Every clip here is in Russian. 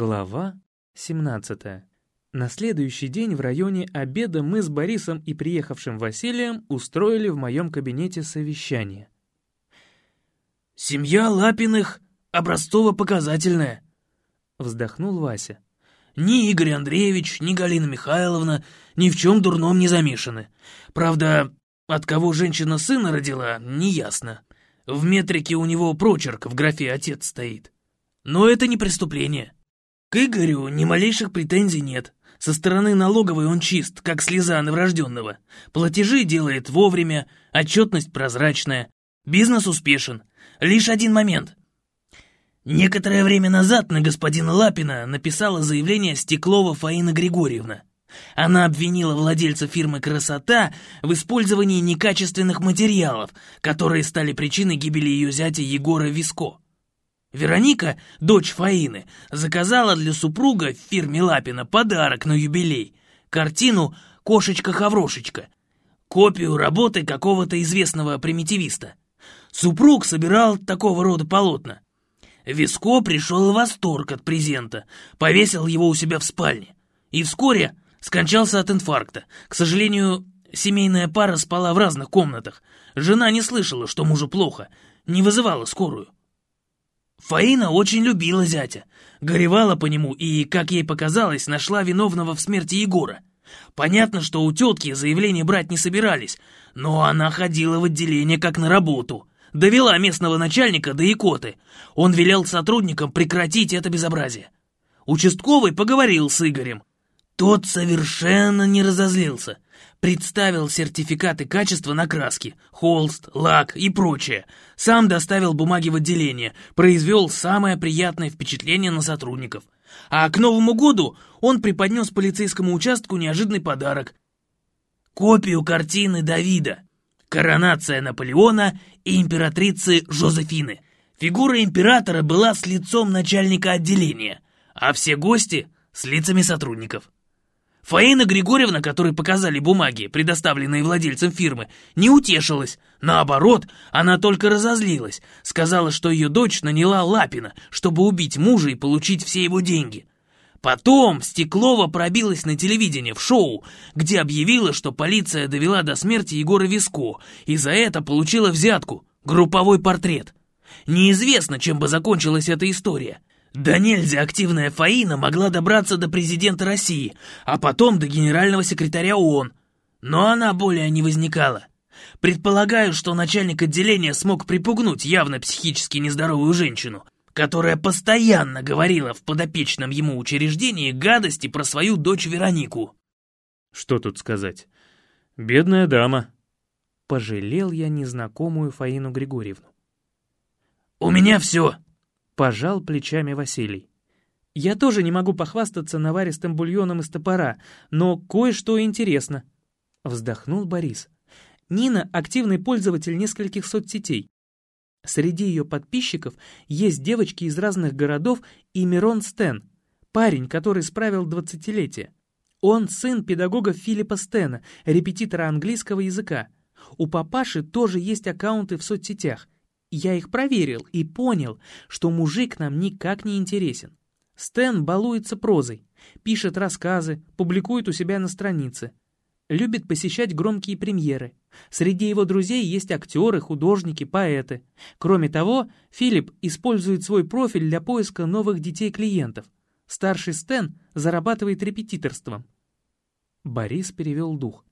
Глава 17. На следующий день в районе обеда мы с Борисом и приехавшим Василием устроили в моем кабинете совещание. «Семья Лапиных образцово-показательная», — вздохнул Вася. «Ни Игорь Андреевич, ни Галина Михайловна ни в чем дурном не замешаны. Правда, от кого женщина сына родила, неясно. В метрике у него прочерк в графе «отец» стоит. Но это не преступление». К Игорю ни малейших претензий нет. Со стороны налоговой он чист, как слеза новорожденного. Платежи делает вовремя, отчетность прозрачная. Бизнес успешен. Лишь один момент. Некоторое время назад на господина Лапина написала заявление Стеклова Фаина Григорьевна. Она обвинила владельца фирмы «Красота» в использовании некачественных материалов, которые стали причиной гибели ее зятя Егора Виско. Вероника, дочь Фаины, заказала для супруга в фирме Лапина подарок на юбилей — картину «Кошечка-хаврошечка», копию работы какого-то известного примитивиста. Супруг собирал такого рода полотна. Виско пришел в восторг от презента, повесил его у себя в спальне и вскоре скончался от инфаркта. К сожалению, семейная пара спала в разных комнатах. Жена не слышала, что мужу плохо, не вызывала скорую. Фаина очень любила зятя, горевала по нему и, как ей показалось, нашла виновного в смерти Егора. Понятно, что у тетки заявление брать не собирались, но она ходила в отделение как на работу. Довела местного начальника до икоты. Он велел сотрудникам прекратить это безобразие. Участковый поговорил с Игорем. Тот совершенно не разозлился — Представил сертификаты качества на краски, холст, лак и прочее. Сам доставил бумаги в отделение, произвел самое приятное впечатление на сотрудников. А к Новому году он преподнес полицейскому участку неожиданный подарок. Копию картины Давида. Коронация Наполеона и императрицы Жозефины. Фигура императора была с лицом начальника отделения, а все гости — с лицами сотрудников. Фаина Григорьевна, которой показали бумаги, предоставленные владельцем фирмы, не утешилась. Наоборот, она только разозлилась. Сказала, что ее дочь наняла Лапина, чтобы убить мужа и получить все его деньги. Потом Стеклова пробилась на телевидение в шоу, где объявила, что полиция довела до смерти Егора Виско и за это получила взятку, групповой портрет. Неизвестно, чем бы закончилась эта история. Да нельзя активная Фаина могла добраться до президента России, а потом до генерального секретаря ООН. Но она более не возникала. Предполагаю, что начальник отделения смог припугнуть явно психически нездоровую женщину, которая постоянно говорила в подопечном ему учреждении гадости про свою дочь Веронику. Что тут сказать? Бедная дама. Пожалел я незнакомую Фаину Григорьевну. «У меня все!» Пожал плечами Василий. Я тоже не могу похвастаться наваристым бульоном из топора, но кое-что интересно. Вздохнул Борис. Нина — активный пользователь нескольких соцсетей. Среди ее подписчиков есть девочки из разных городов и Мирон Стен, парень, который справил двадцатилетие. Он сын педагога Филиппа Стена, репетитора английского языка. У папаши тоже есть аккаунты в соцсетях — я их проверил и понял, что мужик нам никак не интересен. Стэн балуется прозой, пишет рассказы, публикует у себя на странице. Любит посещать громкие премьеры. Среди его друзей есть актеры, художники, поэты. Кроме того, Филипп использует свой профиль для поиска новых детей-клиентов. Старший Стэн зарабатывает репетиторством. Борис перевел дух.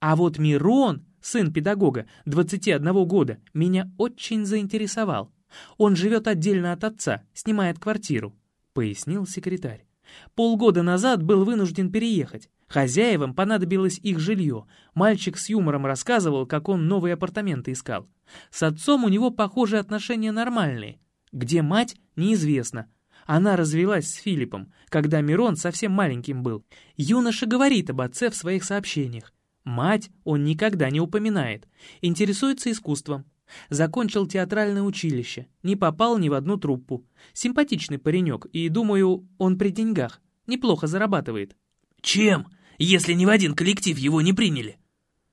А вот Мирон сын педагога, 21 года, меня очень заинтересовал. Он живет отдельно от отца, снимает квартиру», — пояснил секретарь. «Полгода назад был вынужден переехать. Хозяевам понадобилось их жилье. Мальчик с юмором рассказывал, как он новые апартаменты искал. С отцом у него, похоже, отношения нормальные. Где мать, неизвестно. Она развелась с Филиппом, когда Мирон совсем маленьким был. Юноша говорит об отце в своих сообщениях. Мать он никогда не упоминает. Интересуется искусством. Закончил театральное училище. Не попал ни в одну труппу. Симпатичный паренек, и, думаю, он при деньгах. Неплохо зарабатывает. «Чем, если ни в один коллектив его не приняли?»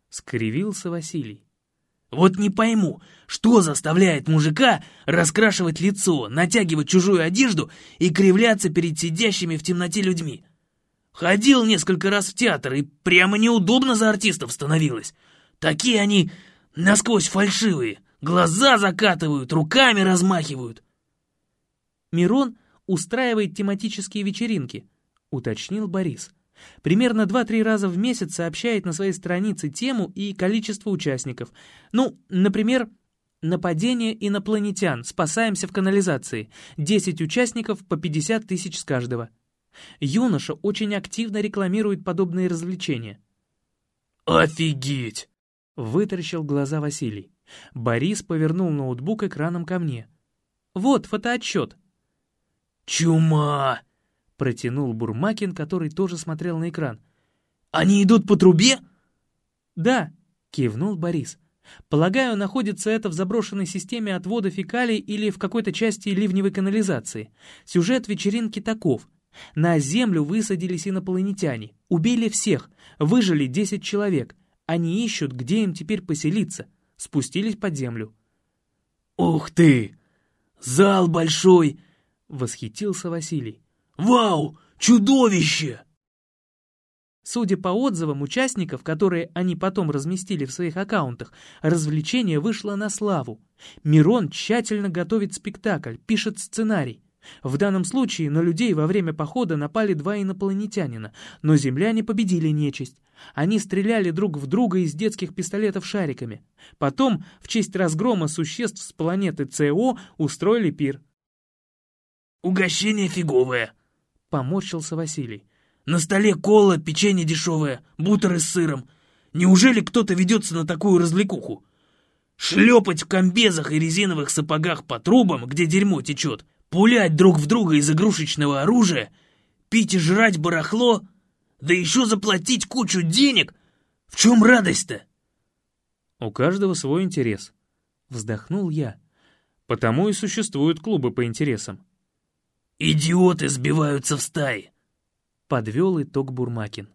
Скривился Василий. Вот не пойму, что заставляет мужика раскрашивать лицо, натягивать чужую одежду и кривляться перед сидящими в темноте людьми? Ходил несколько раз в театр, и прямо неудобно за артистов становилось. Такие они насквозь фальшивые, глаза закатывают, руками размахивают. Мирон устраивает тематические вечеринки, уточнил Борис. Примерно 2-3 раза в месяц сообщает на своей странице тему и количество участников. Ну, например, «Нападение инопланетян. Спасаемся в канализации. 10 участников по 50 тысяч с каждого». Юноша очень активно рекламирует подобные развлечения. «Офигеть!» — вытаращил глаза Василий. Борис повернул ноутбук экраном ко мне. «Вот фотоотчет». «Чума!» — протянул Бурмакин, который тоже смотрел на экран. «Они идут по трубе?» «Да», — кивнул Борис. «Полагаю, находится это в заброшенной системе отвода фекалий или в какой-то части ливневой канализации. Сюжет вечеринки таков. На Землю высадились инопланетяне, убили всех, выжили 10 человек. Они ищут, где им теперь поселиться. Спустились под землю». «Ух ты! Зал большой!» — восхитился Василий. «Вау! Чудовище!» Судя по отзывам участников, которые они потом разместили в своих аккаунтах, развлечение вышло на славу. Мирон тщательно готовит спектакль, пишет сценарий. В данном случае на людей во время похода напали два инопланетянина, но земляне победили нечисть. Они стреляли друг в друга из детских пистолетов шариками. Потом, в честь разгрома существ с планеты ЦО, устроили пир. «Угощение фиговое», — поморщился Василий. «На столе кола, печенье дешевое, бутеры с сыром. Неужели кто-то ведется на такую развлекуху? Шлепать в комбезах и резиновых сапогах по трубам, где дерьмо течет, пулять друг в друга из игрушечного оружия, пить и жрать барахло, да еще заплатить кучу денег? В чем радость-то?» «У каждого свой интерес», — вздохнул я. «Потому и существуют клубы по интересам». «Идиоты сбиваются в стаи!» — подвел итог Бурмакин.